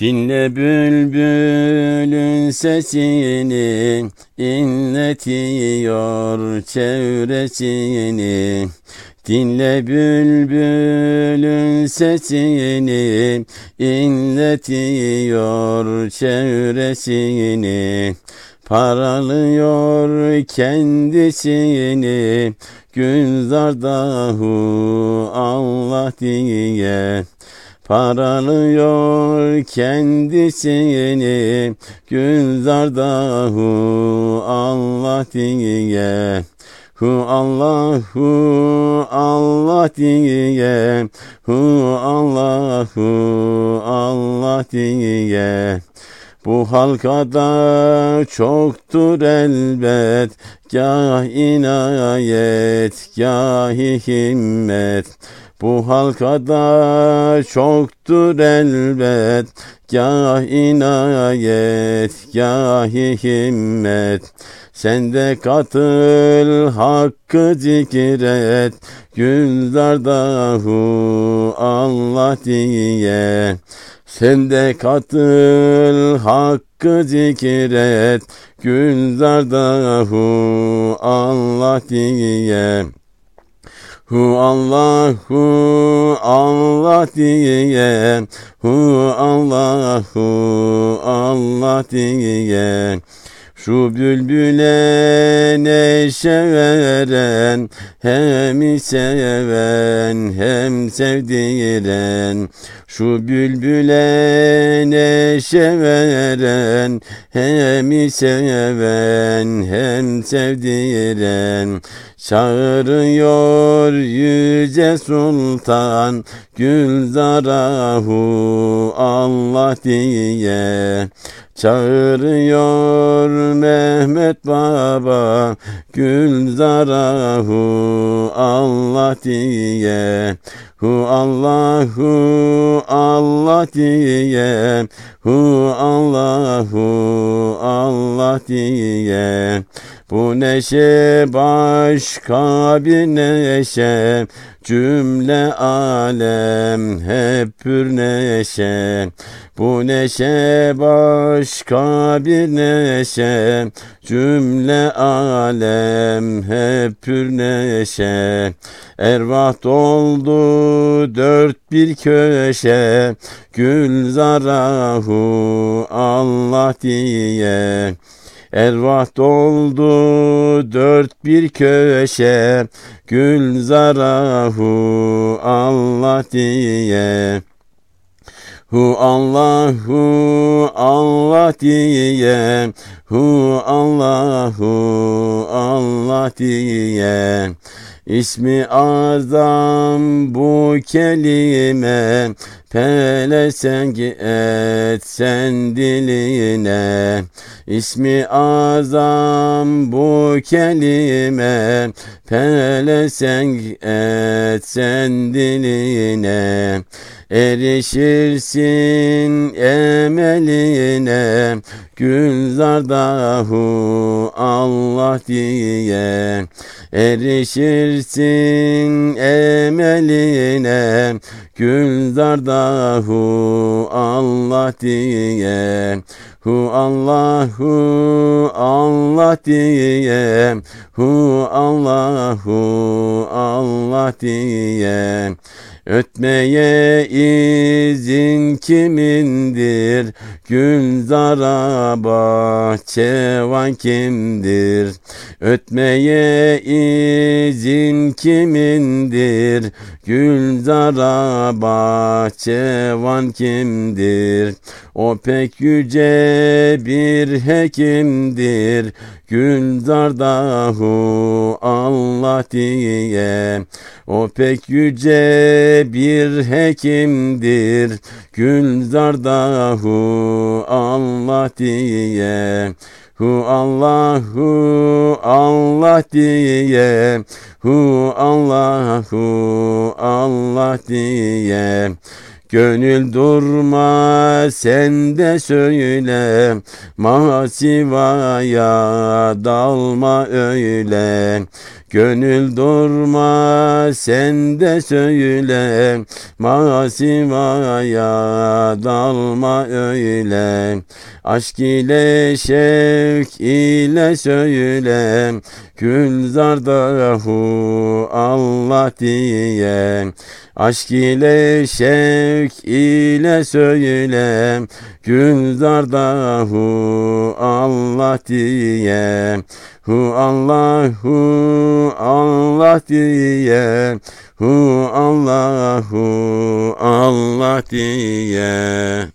Dinle bülbülün sesini inletiyor çevresini. Dinle bülbülün sesini inletiyor çevresini. Paralıyor kendisini Gülzardahu Allah diye Paralıyor kendisini Gülzardahu Allah diye. Hu Allahu Allah diye. Hu Allahu Allah diye. Bu halkada çoktur elbet Gah inayet, gahi himmet Bu halkada çoktur elbet. Gah inayet, gahi himmet. Sen de katıl hakkı zikret. Gülzardahu Allah diye. Sen de katıl hakkı zikret. Gülzardahu Allah diye Hu Allahu Allah diye Hu Allahu Allah diye şu bülbüle neşe veren Hem seven hem sevdiren. Şu bülbüle neşe veren Hem seven hem sevdiren. Çağırıyor yüce sultan Gülzarahu Allah diye Çağırıyor Mehmet Baba Gülzarahu Allah diye. Hu Allahu Allah diye. Hu Allahu Allah diye bu neşe başka bir neşe Cümle alem hep pür neşe. Bu neşe başka bir neşe Cümle alem hep pür neşe. Ervah doldu dört bir köşe Gülzarahu Allah diye Ervah doldu dört bir köşe Gülzarahu Allah diye. Hu Allahu Allah diye Hu Allahu Allah diye. İsmi azam bu kelime Pelesenk etsen diline İsmi azam bu kelime Pelesenk etsen diline. Erişirsin emeline Gülzardahu Allah diye. Erişirsin emeline Gülzardahu Allah diye Hu Allahu Allah diye Hu Allahu Allah diye Ötmeye izin kimindir? Gülzara bahçevan kimdir? Ötmeye izin kimindir? Gülzara bahçevan kimdir? O pek yüce bir hekimdir. Gülzardahu Allah diye O pek yüce bir hekimdir Gülzardahu Allah diye Hu Allahu Allah diye. Hu Allahu Allah diye. Gönül durma sen de söyle. Masivaya dalma öyle Gönül durma sen de söyle Masivaya dalma öyle. Aşk ile şevk ile söyle Gülzardahu Allah diye. Aşk ile şevk ile söyle Gülzardahu Allah diye Hu Allahu Allah diye. Hu Allahu Allah diye